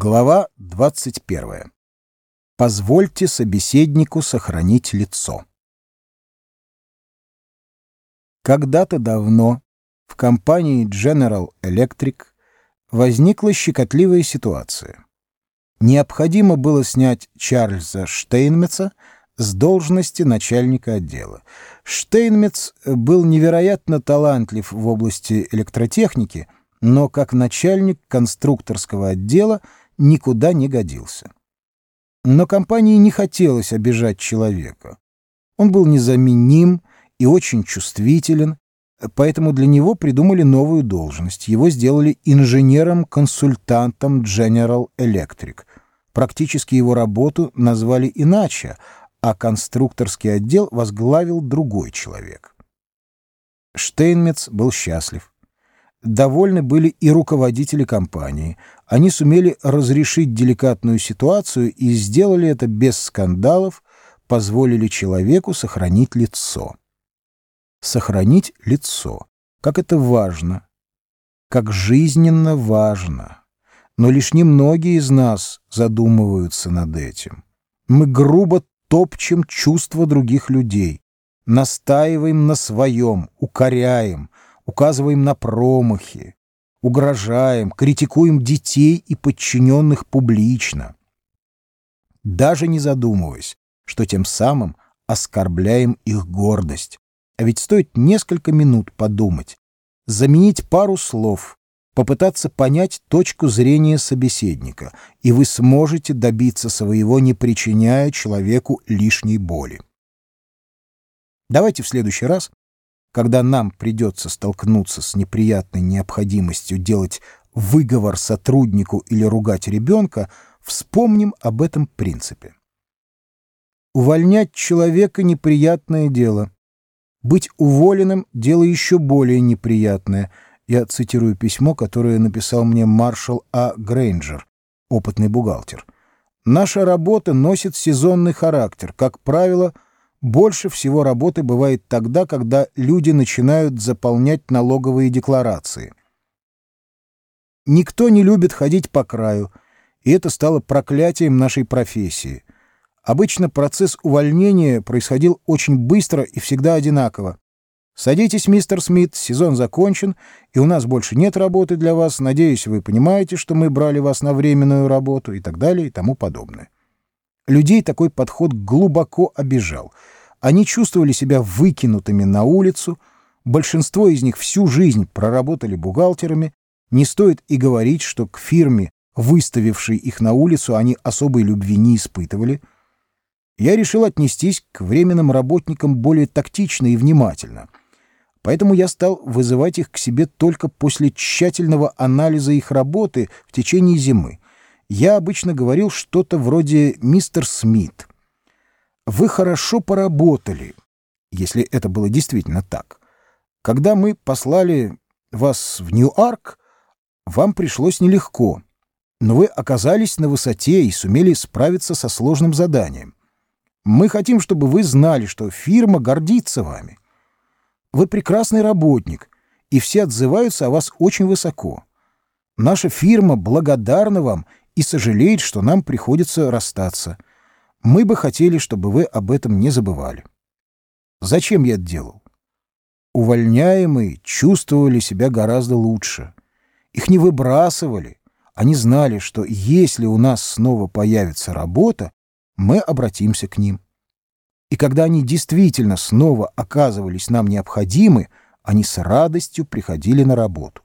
Глава 21. Позвольте собеседнику сохранить лицо. Когда-то давно в компании General Electric возникла щекотливая ситуация. Необходимо было снять Чарльза Штейнмеца с должности начальника отдела. Штейнмец был невероятно талантлив в области электротехники — но как начальник конструкторского отдела никуда не годился. Но компании не хотелось обижать человека. Он был незаменим и очень чувствителен, поэтому для него придумали новую должность. Его сделали инженером-консультантом General Electric. Практически его работу назвали иначе, а конструкторский отдел возглавил другой человек. Штейнмец был счастлив. Довольны были и руководители компании. Они сумели разрешить деликатную ситуацию и сделали это без скандалов, позволили человеку сохранить лицо. Сохранить лицо. Как это важно. Как жизненно важно. Но лишь немногие из нас задумываются над этим. Мы грубо топчем чувства других людей, настаиваем на своем, укоряем, указываем на промахи, угрожаем, критикуем детей и подчиненных публично, даже не задумываясь, что тем самым оскорбляем их гордость. А ведь стоит несколько минут подумать, заменить пару слов, попытаться понять точку зрения собеседника, и вы сможете добиться своего, не причиняя человеку лишней боли. Давайте в следующий раз когда нам придется столкнуться с неприятной необходимостью делать выговор сотруднику или ругать ребенка, вспомним об этом принципе. Увольнять человека — неприятное дело. Быть уволенным — дело еще более неприятное. Я цитирую письмо, которое написал мне маршал А. Грейнджер, опытный бухгалтер. «Наша работа носит сезонный характер. Как правило — больше всего работы бывает тогда, когда люди начинают заполнять налоговые декларации. Никто не любит ходить по краю, и это стало проклятием нашей профессии. Обычно процесс увольнения происходил очень быстро и всегда одинаково. «Садитесь, мистер Смит, сезон закончен, и у нас больше нет работы для вас. Надеюсь, вы понимаете, что мы брали вас на временную работу» и так далее и тому подобное. Людей такой подход глубоко обижал. Они чувствовали себя выкинутыми на улицу, большинство из них всю жизнь проработали бухгалтерами, не стоит и говорить, что к фирме, выставившей их на улицу, они особой любви не испытывали. Я решил отнестись к временным работникам более тактично и внимательно. Поэтому я стал вызывать их к себе только после тщательного анализа их работы в течение зимы я обычно говорил что-то вроде «Мистер Смит». «Вы хорошо поработали», если это было действительно так. Когда мы послали вас в Нью-Арк, вам пришлось нелегко, но вы оказались на высоте и сумели справиться со сложным заданием. Мы хотим, чтобы вы знали, что фирма гордится вами. Вы прекрасный работник, и все отзываются о вас очень высоко. Наша фирма благодарна вам и сожалеет, что нам приходится расстаться. Мы бы хотели, чтобы вы об этом не забывали. Зачем я это делал? Увольняемые чувствовали себя гораздо лучше. Их не выбрасывали. Они знали, что если у нас снова появится работа, мы обратимся к ним. И когда они действительно снова оказывались нам необходимы, они с радостью приходили на работу.